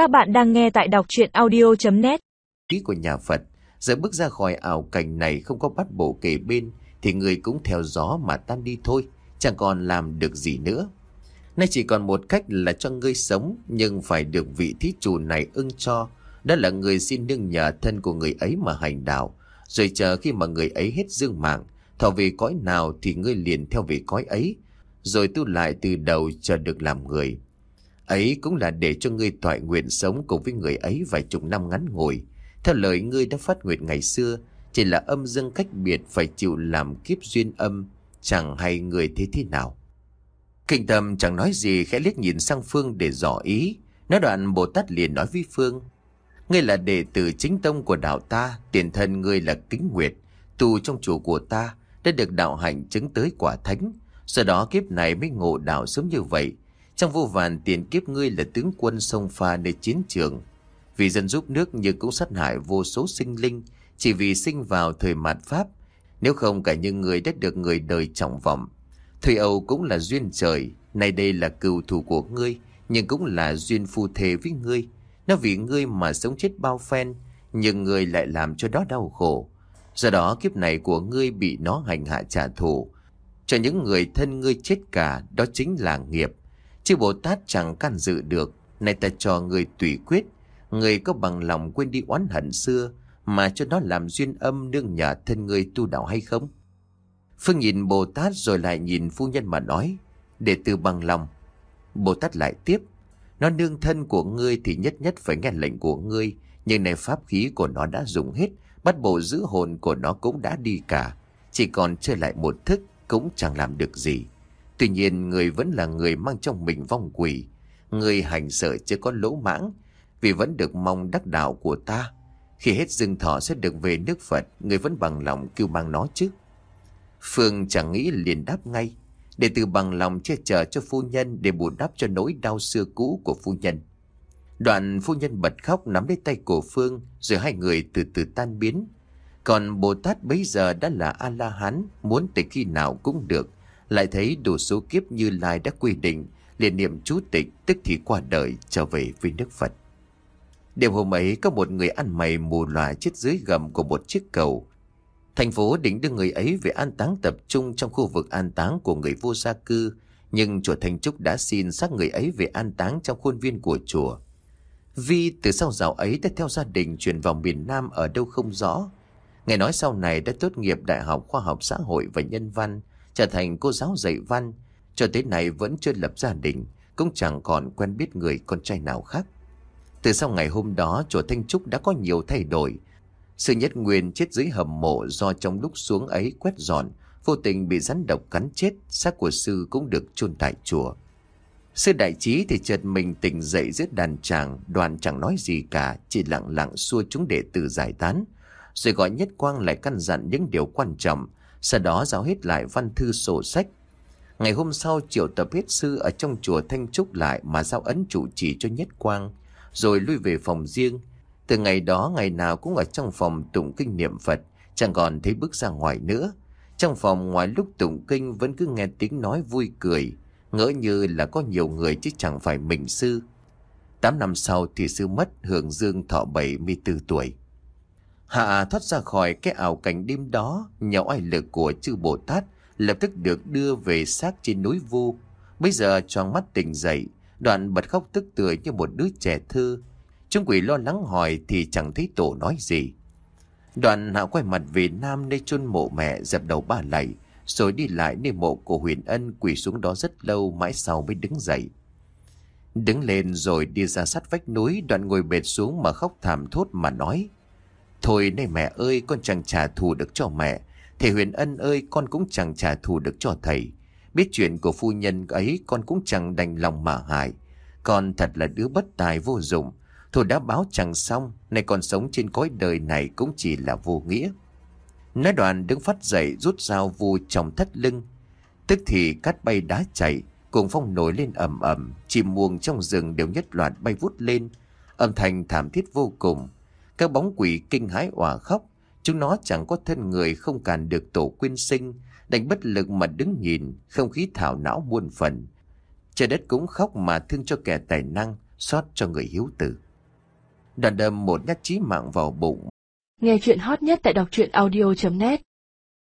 Các bạn đang nghe tại đọc chuyện audio.net Ý của nhà Phật, giờ bước ra khỏi ảo cảnh này không có bắt bổ kề bên thì người cũng theo gió mà tan đi thôi, chẳng còn làm được gì nữa. Nay chỉ còn một cách là cho ngươi sống nhưng phải được vị thí chủ này ưng cho. Đó là người xin nương nhờ thân của người ấy mà hành đạo. Rồi chờ khi mà người ấy hết dương mạng, thọ về cõi nào thì ngươi liền theo về cõi ấy. Rồi tu lại từ đầu chờ được làm người. Ấy cũng là để cho ngươi thoại nguyện sống cùng với người ấy vài chục năm ngắn ngủi. Theo lời ngươi đã phát nguyện ngày xưa, chỉ là âm dương cách biệt phải chịu làm kiếp duyên âm, chẳng hay người thế thế nào. Kinh tâm chẳng nói gì khẽ liếc nhìn sang Phương để dò ý. Nói đoạn Bồ Tát liền nói với Phương. Ngươi là đệ tử chính tông của đạo ta, tiền thân ngươi là kính nguyệt, tu trong chùa của ta, đã được đạo hạnh chứng tới quả thánh. Sau đó kiếp này mới ngộ đạo sớm như vậy. Trong vô vàn tiền kiếp ngươi là tướng quân sông pha nơi chiến trường. Vì dân giúp nước nhưng cũng sát hại vô số sinh linh, chỉ vì sinh vào thời mạt Pháp. Nếu không cả những người đã được người đời trọng vọng. Thủy Âu cũng là duyên trời, nay đây là cừu thù của ngươi, nhưng cũng là duyên phu thề với ngươi. Nó vì ngươi mà sống chết bao phen, nhưng ngươi lại làm cho đó đau khổ. Do đó kiếp này của ngươi bị nó hành hạ trả thù. Cho những người thân ngươi chết cả, đó chính là nghiệp. Chứ Bồ Tát chẳng can dự được, này ta cho người tùy quyết. Người có bằng lòng quên đi oán hận xưa, mà cho nó làm duyên âm nương nhờ thân người tu đạo hay không? Phương nhìn Bồ Tát rồi lại nhìn phu nhân mà nói, để từ bằng lòng. Bồ Tát lại tiếp, nó nương thân của ngươi thì nhất nhất phải nghe lệnh của ngươi, nhưng này pháp khí của nó đã dùng hết, bắt bộ giữ hồn của nó cũng đã đi cả. Chỉ còn chơi lại một thức cũng chẳng làm được gì. Tuy nhiên người vẫn là người mang trong mình vong quỷ. Người hành sợ chưa có lỗ mãng, vì vẫn được mong đắc đạo của ta. Khi hết dương thọ sẽ được về nước Phật, người vẫn bằng lòng kêu mang nó chứ. Phương chẳng nghĩ liền đáp ngay, để từ bằng lòng che chở cho phu nhân để bù đắp cho nỗi đau xưa cũ của phu nhân. Đoạn phu nhân bật khóc nắm lấy tay của Phương, rồi hai người từ từ tan biến. Còn Bồ Tát bấy giờ đã là A-la-hán, muốn tới khi nào cũng được. Lại thấy đủ số kiếp như Lai đã quy định, liền niệm chú tịch, tức thì qua đời trở về với nước Phật. Đêm hôm ấy có một người ăn mày mù lòa chết dưới gầm của một chiếc cầu. Thành phố định đưa người ấy về an táng tập trung trong khu vực an táng của người vô gia cư, nhưng chùa Thanh Trúc đã xin xác người ấy về an táng trong khuôn viên của chùa. Vi từ sau rào ấy đã theo gia đình chuyển vào miền Nam ở đâu không rõ. Nghe nói sau này đã tốt nghiệp Đại học Khoa học Xã hội và Nhân văn, trở thành cô giáo dạy văn, cho tới nay vẫn chưa lập gia đình, cũng chẳng còn quen biết người con trai nào khác. Từ sau ngày hôm đó, chùa Thanh Trúc đã có nhiều thay đổi. Sư Nhất Nguyên chết dưới hầm mộ do trong lúc xuống ấy quét dọn, vô tình bị rắn độc cắn chết, xác của sư cũng được chôn tại chùa. Sư đại trí thì chợt mình tỉnh dậy giữa đàn tràng, đoàn chẳng nói gì cả, chỉ lặng lặng xua chúng đệ tử giải tán. Rồi gọi Nhất Quang lại căn dặn những điều quan trọng, sau đó giao hết lại văn thư sổ sách. Ngày hôm sau triệu tập hết sư ở trong chùa Thanh Trúc lại mà giao ấn chủ trì cho Nhất Quang, rồi lui về phòng riêng. Từ ngày đó ngày nào cũng ở trong phòng tụng kinh niệm Phật, chẳng còn thấy bước ra ngoài nữa. Trong phòng ngoài lúc tụng kinh vẫn cứ nghe tiếng nói vui cười, ngỡ như là có nhiều người chứ chẳng phải mình sư. Tám năm sau thì sư mất hưởng dương thọ 74 tuổi. Hạ thoát ra khỏi cái ảo cảnh đêm đó, nhờ oai lực của chư Bồ Tát lập tức được đưa về xác trên núi vu. Bây giờ tròn mắt tỉnh dậy, đoạn bật khóc tức tưởi như một đứa trẻ thơ. Trung quỷ lo lắng hỏi thì chẳng thấy tổ nói gì. Đoạn hạ quay mặt về nam nơi chôn mộ mẹ dập đầu ba lạy, rồi đi lại nơi mộ của huyền ân quỳ xuống đó rất lâu mãi sau mới đứng dậy. Đứng lên rồi đi ra sát vách núi đoạn ngồi bệt xuống mà khóc thảm thốt mà nói. Thôi này mẹ ơi con chẳng trả thù được cho mẹ. Thầy huyền ân ơi con cũng chẳng trả thù được cho thầy. Biết chuyện của phu nhân ấy con cũng chẳng đành lòng mà hại. Con thật là đứa bất tài vô dụng. Thôi đã báo chẳng xong, nay còn sống trên cõi đời này cũng chỉ là vô nghĩa. Nói đoàn đứng phát dậy rút dao vu trong thắt lưng. Tức thì cát bay đá chạy, cùng phong nổi lên ầm ầm, chim muông trong rừng đều nhất loạt bay vút lên. Âm thanh thảm thiết vô cùng. Các bóng quỷ kinh hãi òa khóc. Chúng nó chẳng có thân người không cản được tổ quyên sinh, đành bất lực mà đứng nhìn, không khí thảo não muôn phần. Trời đất cũng khóc mà thương cho kẻ tài năng, xót cho người hiếu tử. Đoàn đâm một nhát chí mạng vào bụng. Nghe chuyện hot nhất tại đọc truyện audio.net